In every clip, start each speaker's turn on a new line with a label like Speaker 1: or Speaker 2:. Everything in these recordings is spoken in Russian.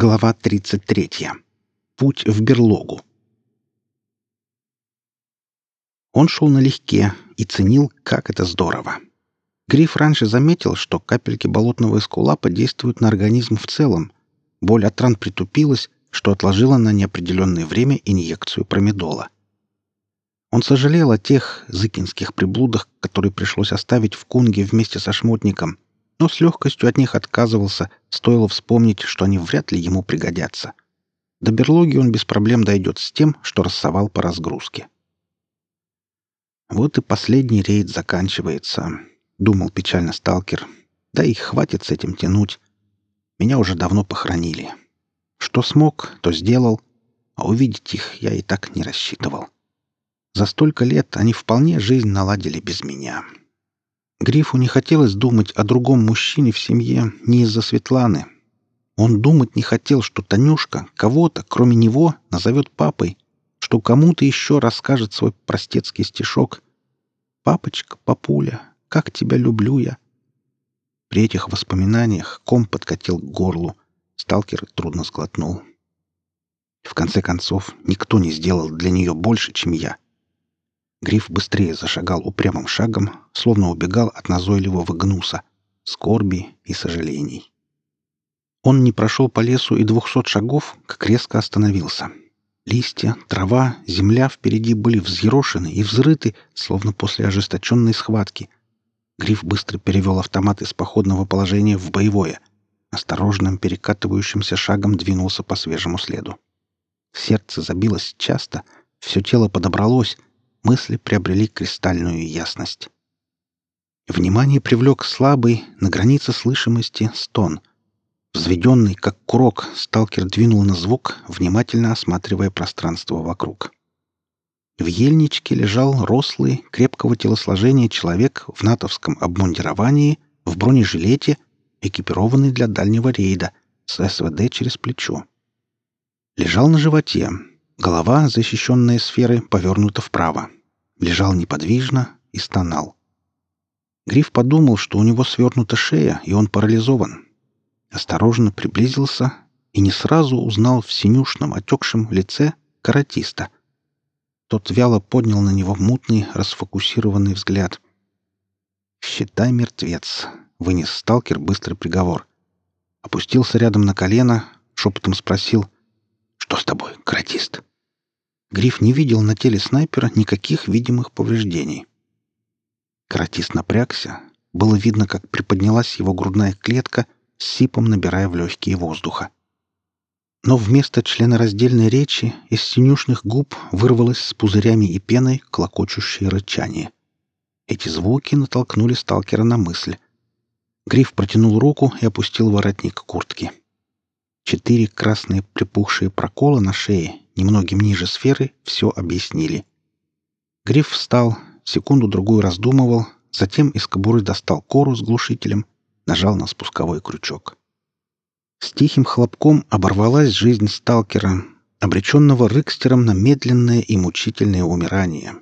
Speaker 1: Глава 33. Путь в берлогу. Он шел налегке и ценил, как это здорово. Гриф раньше заметил, что капельки болотного эскулапа действуют на организм в целом. Боль от ран притупилась, что отложило на неопределенное время инъекцию промедола. Он сожалел о тех зыкинских приблудах, которые пришлось оставить в Кунге вместе со шмотником — но с легкостью от них отказывался, стоило вспомнить, что они вряд ли ему пригодятся. До берлоги он без проблем дойдет с тем, что рассовал по разгрузке. «Вот и последний рейд заканчивается», — думал печально сталкер. «Да и хватит с этим тянуть. Меня уже давно похоронили. Что смог, то сделал, а увидеть их я и так не рассчитывал. За столько лет они вполне жизнь наладили без меня». Грифу не хотелось думать о другом мужчине в семье не из-за Светланы. Он думать не хотел, что Танюшка кого-то, кроме него, назовет папой, что кому-то еще расскажет свой простецкий стишок «Папочка, папуля, как тебя люблю я». При этих воспоминаниях ком подкатил к горлу. Сталкер трудно сглотнул. В конце концов, никто не сделал для нее больше, чем я — Гриф быстрее зашагал упрямым шагом, словно убегал от назойливого гнуса, скорби и сожалений. Он не прошел по лесу и двухсот шагов, как резко остановился. Листья, трава, земля впереди были взъерошены и взрыты, словно после ожесточенной схватки. Гриф быстро перевел автомат из походного положения в боевое. Осторожным перекатывающимся шагом двинулся по свежему следу. Сердце забилось часто, все тело подобралось, мысли приобрели кристальную ясность. Внимание привлек слабый, на границе слышимости, стон. Взведенный, как курок, сталкер двинул на звук, внимательно осматривая пространство вокруг. В ельничке лежал рослый, крепкого телосложения человек в натовском обмундировании, в бронежилете, экипированный для дальнего рейда, с СВД через плечо. Лежал на животе, Голова, защищенная сферы, повернута вправо. Лежал неподвижно и стонал. Гриф подумал, что у него свернута шея, и он парализован. Осторожно приблизился и не сразу узнал в синюшном, отекшем лице каратиста. Тот вяло поднял на него мутный, расфокусированный взгляд. «Считай, мертвец», — вынес сталкер быстрый приговор. Опустился рядом на колено, шепотом спросил, «Что с тобой, каратист?» Гриф не видел на теле снайпера никаких видимых повреждений. Каратист напрягся. Было видно, как приподнялась его грудная клетка, сипом набирая в легкие воздуха. Но вместо членораздельной речи из синюшных губ вырвалось с пузырями и пеной клокочущее рычание. Эти звуки натолкнули сталкера на мысль. Гриф протянул руку и опустил воротник куртки. Четыре красные припухшие прокола на шее немногим ниже сферы, все объяснили. Гриф встал, секунду-другую раздумывал, затем из кобуры достал кору с глушителем, нажал на спусковой крючок. С тихим хлопком оборвалась жизнь сталкера, обреченного Рыкстером на медленное и мучительное умирание.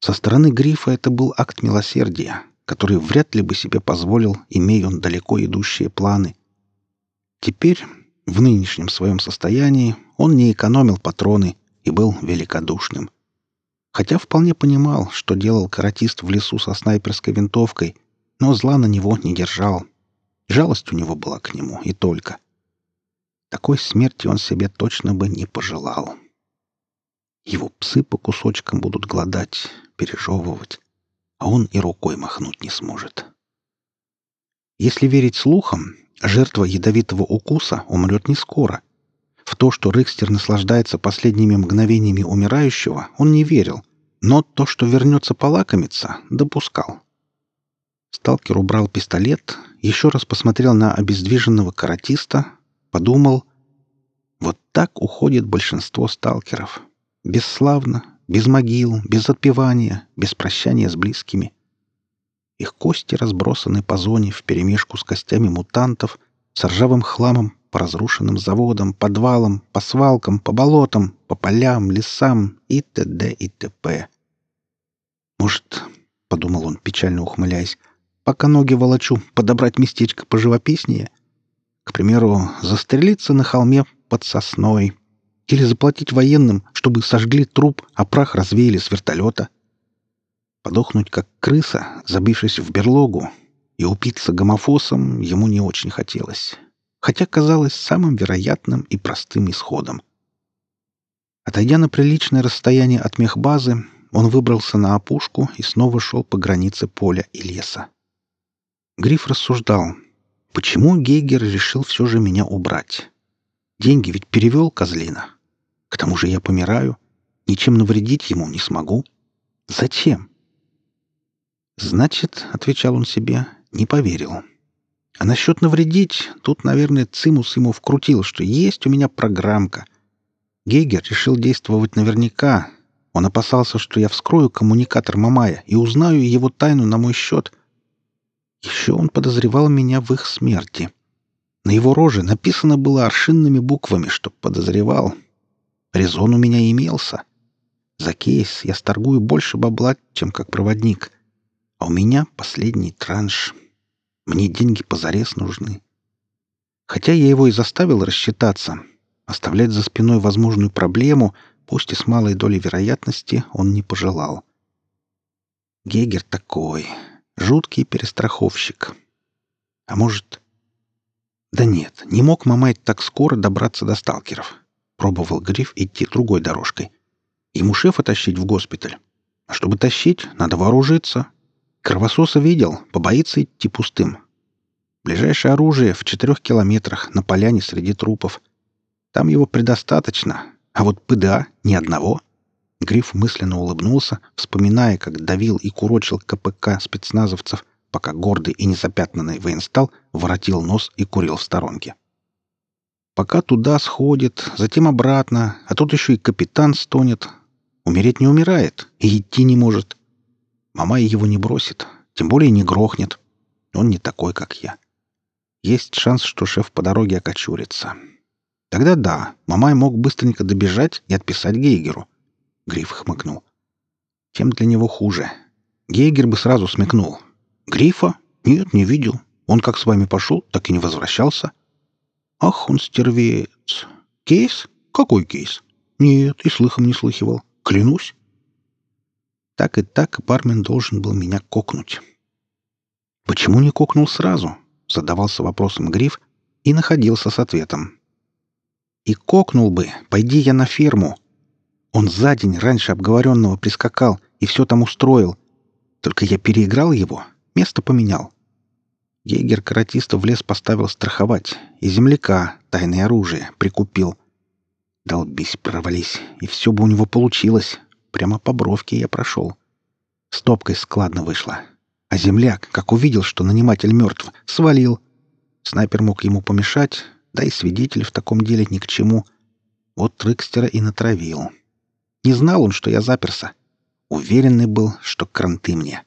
Speaker 1: Со стороны Грифа это был акт милосердия, который вряд ли бы себе позволил, имея он далеко идущие планы. Теперь, в нынешнем своем состоянии, он не экономил патроны и был великодушным. Хотя вполне понимал, что делал каратист в лесу со снайперской винтовкой, но зла на него не держал. Жалость у него была к нему и только. Такой смерти он себе точно бы не пожелал. Его псы по кусочкам будут гладать, пережевывать, а он и рукой махнуть не сможет. Если верить слухам, жертва ядовитого укуса умрет не скоро — то, что Рыкстер наслаждается последними мгновениями умирающего, он не верил, но то, что вернется полакомиться, допускал. Сталкер убрал пистолет, еще раз посмотрел на обездвиженного каратиста, подумал, вот так уходит большинство сталкеров. Бесславно, без могил, без отпевания, без прощания с близкими. Их кости разбросаны по зоне вперемешку с костями мутантов, с ржавым хламом по разрушенным заводам, подвалам, по свалкам, по болотам, по полям, лесам и т.д. и т.п. «Может, — подумал он, печально ухмыляясь, — пока ноги волочу, подобрать местечко поживописнее? К примеру, застрелиться на холме под сосной или заплатить военным, чтобы сожгли труп, а прах развеяли с вертолета. Подохнуть как крыса, забившись в берлогу, и упиться гомофосом ему не очень хотелось, хотя казалось самым вероятным и простым исходом. Отойдя на приличное расстояние от мехбазы, он выбрался на опушку и снова шел по границе поля и леса. Гриф рассуждал, почему Гейгер решил все же меня убрать. Деньги ведь перевел козлина. К тому же я помираю, ничем навредить ему не смогу. Зачем? Значит, — отвечал он себе, — не поверил. А насчет навредить, тут, наверное, Цимус ему вкрутил, что есть у меня программка — Гейгер решил действовать наверняка. Он опасался, что я вскрою коммуникатор Мамая и узнаю его тайну на мой счет. Еще он подозревал меня в их смерти. На его роже написано было аршинными буквами, что подозревал. Резон у меня имелся. За кейс я сторгую больше бабла, чем как проводник. А у меня последний транш. Мне деньги позарез нужны. Хотя я его и заставил рассчитаться — Оставлять за спиной возможную проблему, пусть и с малой долей вероятности, он не пожелал. Гегер такой. Жуткий перестраховщик. А может... Да нет, не мог Мамайт так скоро добраться до сталкеров. Пробовал Гриф идти другой дорожкой. Ему шефа тащить в госпиталь. А чтобы тащить, надо вооружиться. Кровососа видел, побоится идти пустым. Ближайшее оружие в четырех километрах на поляне среди трупов. Там его предостаточно, а вот ПДА — ни одного. Гриф мысленно улыбнулся, вспоминая, как давил и курочил КПК спецназовцев, пока гордый и незапятнанный военстал воротил нос и курил в сторонке. Пока туда сходит, затем обратно, а тут еще и капитан стонет. Умереть не умирает и идти не может. Мамай его не бросит, тем более не грохнет. Он не такой, как я. Есть шанс, что шеф по дороге окочурится. Тогда да, Мамай мог быстренько добежать и отписать Гейгеру. Гриф хмыкнул. Тем для него хуже. Гейгер бы сразу смекнул. Грифа? Нет, не видел. Он как с вами пошел, так и не возвращался. Ах, он стервец. Кейс? Какой кейс? Нет, и слыхом не слыхивал. Клянусь. Так и так бармен должен был меня кокнуть. Почему не кокнул сразу? Задавался вопросом Гриф и находился с ответом. И кокнул бы, пойди я на ферму. Он за день раньше обговоренного прискакал и все там устроил. Только я переиграл его, место поменял. Егер каратиста в лес поставил страховать, и земляка, тайное оружие, прикупил. Долбись, провались, и все бы у него получилось. Прямо по бровке я прошел. Стопкой складно вышло. А земляк, как увидел, что наниматель мертв, свалил. Снайпер мог ему помешать, да и свидетель в таком деле ни к чему. Вот Трикстера и натравил. Не знал он, что я заперся. Уверенный был, что кранты мне.